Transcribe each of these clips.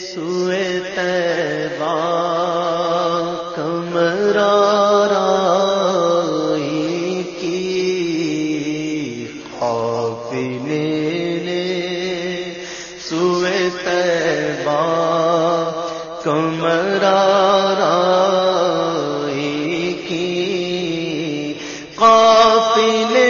سوئے تیبا کمرہ رائی کی حافلے سوئے تیبا کی قافلے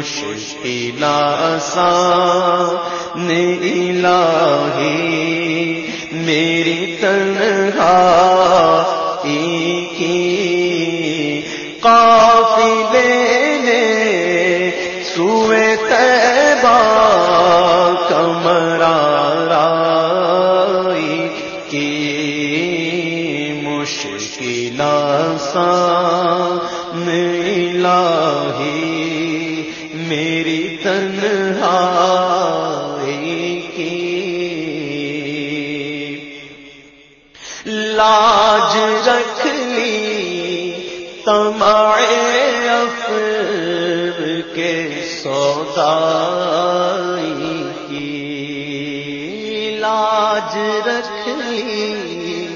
مشکل آسان الہی، میری تنہائی کی قافلے نے سوئے تیبا کمرہ رائی کی۔ مشکل آسان الہی میری تنہائی کی۔ لاج رکھ لی تمائے افر کے سودائی کی۔ لاج رکھ لی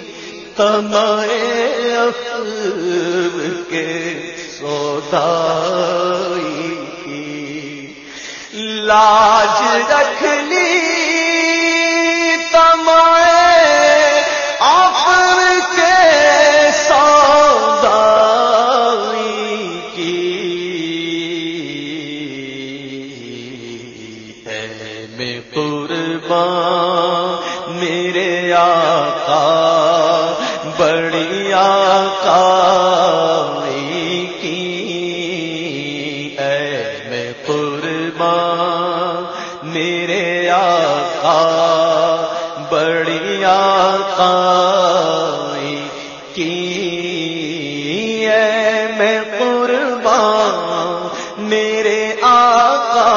تمائے افر کے سودائی لاج رکھ لی تمائے کے سودائی کی۔ ہے میں قربان میرے آقا بڑی آقا۔ کی میں قربان، میرے آقا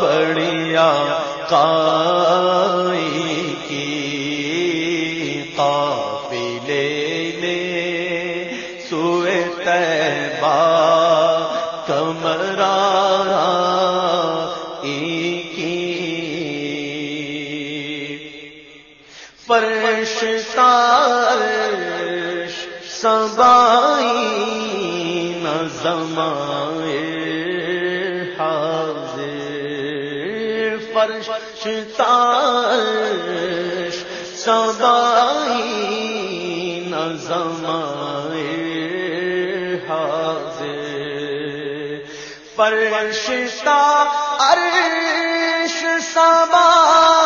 بڑی آقا کی قافلے میں سوئے تیبا کمرہ کی فرش تارش سبائی نظمائے حاضر فرش تارش سبائی نظمائے حاضر فرشتہ عرش سبائی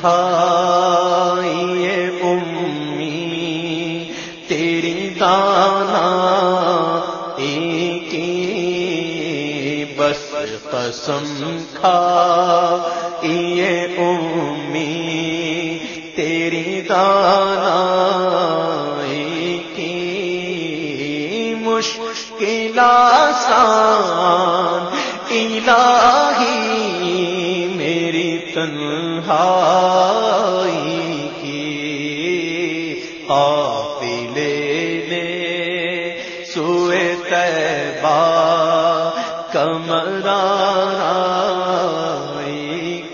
کھائیے امی، تیری دانا کی بس قسم کھا یہ امی، تیری دانا کی مشکل آسان، الہی میری تنہائی قافلے نے سوئے تیبا کمرہ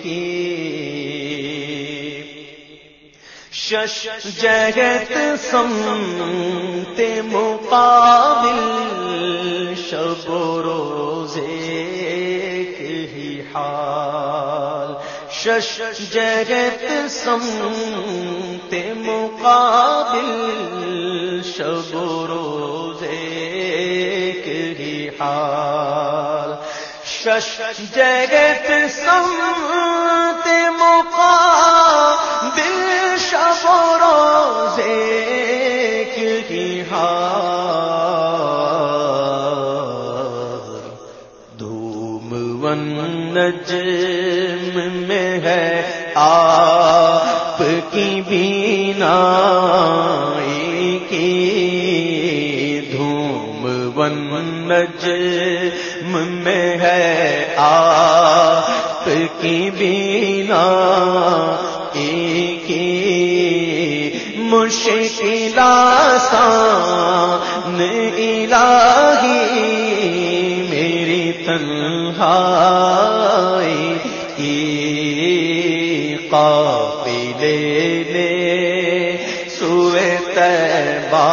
کی۔ شش جگت سمت مقابل شب شش جگت سمت مقابل شب و روز ایک ہی حال شش جگت سمت مقابل نجم میں ہے آپ کی بینا کی دھوم ون نجم میں ہے آپ کی بینا کی مشکل آسان الہی تنہائی کی قافلے لے سوئے تیبا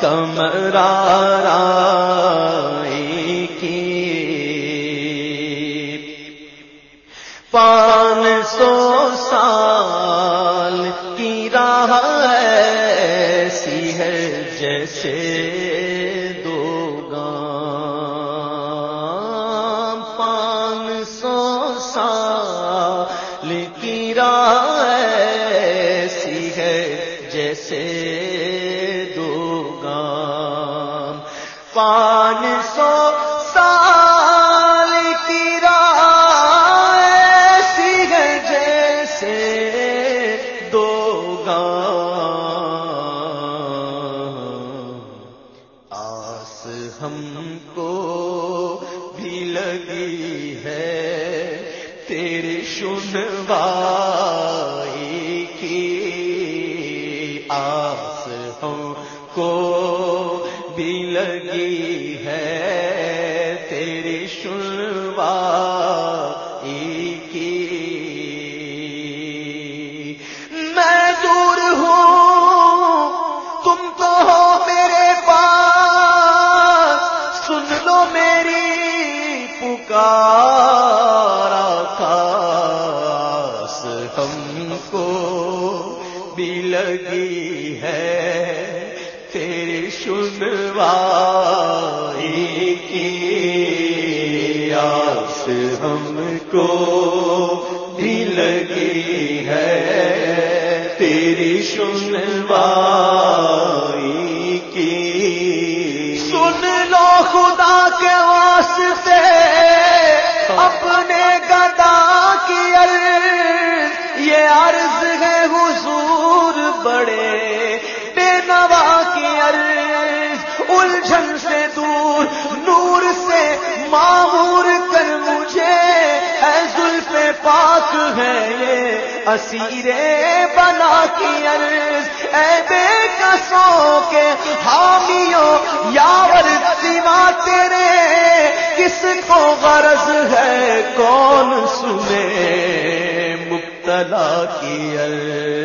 کمرائی کی۔ پان سو سال کی راہ ایسی ہے جیسے آس ہم کو بھی لگی ہے، تیری سنوائی کی۔ میں دور ہوں، تم تو ہو میرے پاس۔ سن لو میری پکارا خاص ہم کو بھی لگی ہے تیری سنوائی کی آس ہم کو بھی لگی ہے تیری سنوائی کی سن لو خدا ہے یہ اسیرے بنا کی عرض۔ اے بے کسوں کے حامیوں، یاور سوا تیرے، کس کو غرض ہے؟ کون سنے مبتلا کی عرض؟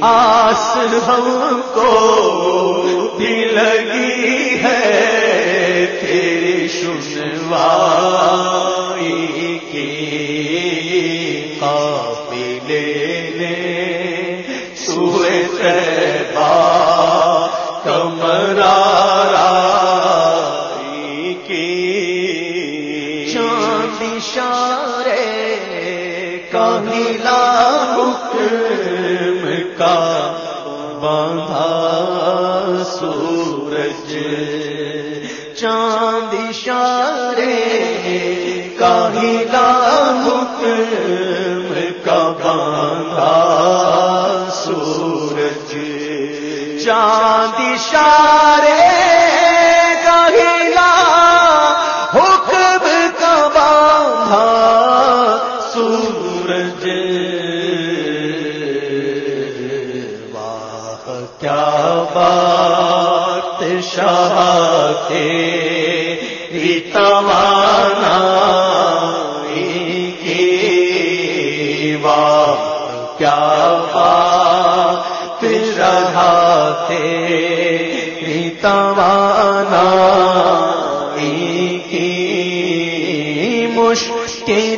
آس ہم کو بھی لگی ہے، تیری سنوائی کی قافلے نے سوئے تیبا کمرائی کی۔ چاند اشارے کہلا حکم کا باندھا سورج چاند اشارے کہلا حکم کا باندھا سورج۔ چاند اشارے کے ریتوانا کی کیا بات رہا تھے ریتوانا کی مشکل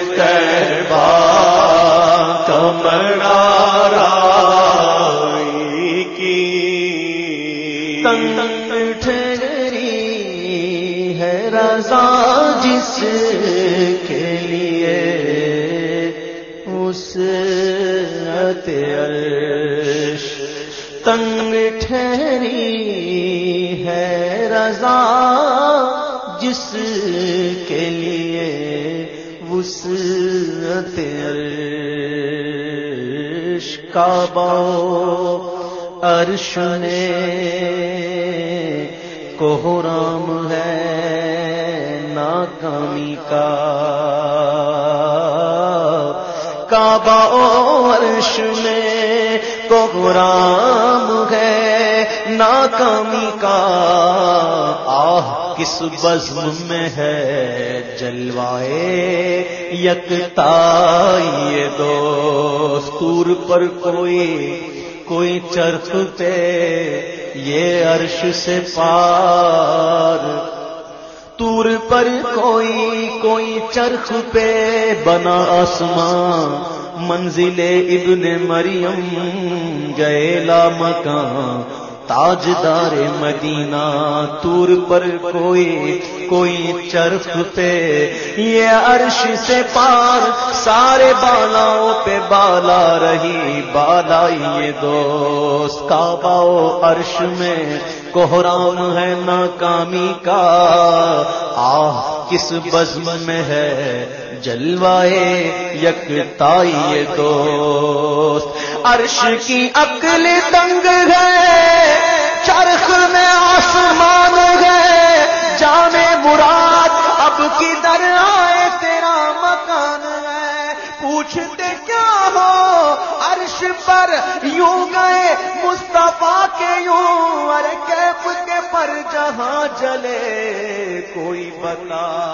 قافلے نے سوئے کی۔ تنگ ٹھہری ہے رضا جس کے لیے اس عرش۔ تنگ ٹھہری ہے رضا جس کے لیے اس عرش کا عرش نے کوہرام ہے ناکامی کا کعبہ عرش میں کوہرام ناکامی کا۔ آہ، کس بزم میں ہے جلوائے یکتا؟ یہ دور پر کوئی کوئی چرخ پہ۔ یہ عرش سے پار۔ تور پر کوئی کوئی چرخ پہ بنا آسمان۔ منزل ابن مریم گئے لا مکان تاجدار مدینہ تور پر کوئی کوئی چرخ پہ یہ عرش سے پار سارے بالاؤں پہ بالا رہی بالا یہ دوست کعبہ عرش میں کوہرام ہے ناکامی کا آہ کس بزم میں ہے جلوائے یکتا یہ دوست عرش کی عقل دنگ ہے چرخ میں آسمان ہے جانے مراد اب کدھر آئے؟ تیرا مکان ہے۔ پوچھتے کیا ہو؟ عرش پر یوں گئے۔ مصطفیٰ کے یوں ارے کیف کے پر جہاں جلے۔ کوئی بتا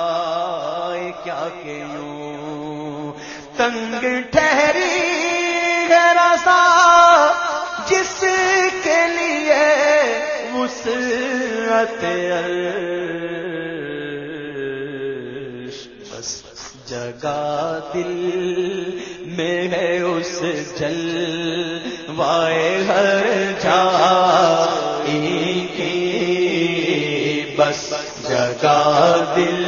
کیا کہ یوں؟ تنگ ٹھہری ہے رسا وسعت بس جگہ دل میں ہے اس جل، وائے ہر جا کی بس جگہ دل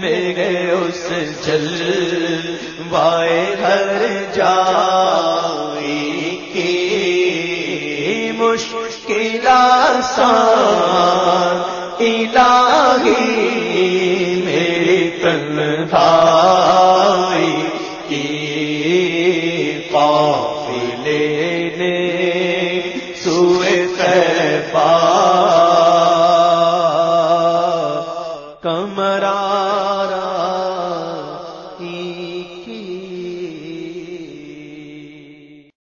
میں ہے اس جل، وائے ہر سان آسان